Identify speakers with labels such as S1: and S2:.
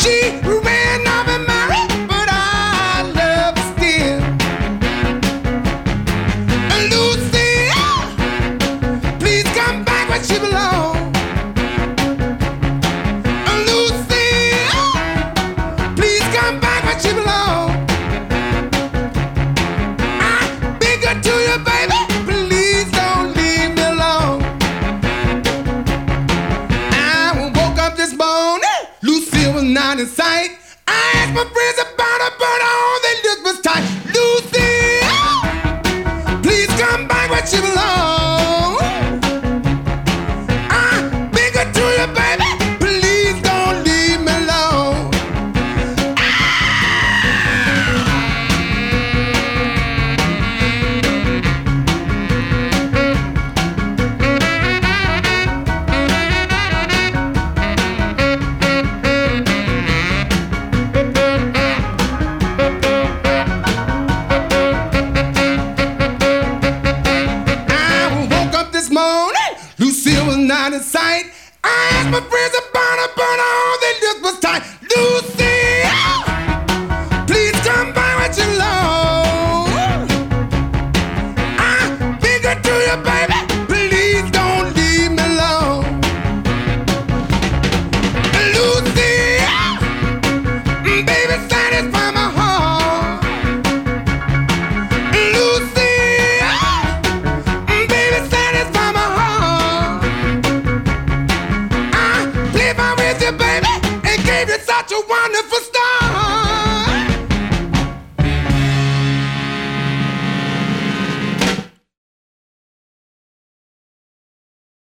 S1: she was not in sight. I asked my friends about her, but all they looked was tight. Lucy, please come back where she belongs. Lucille was not in sight. I asked my friends about her, but I live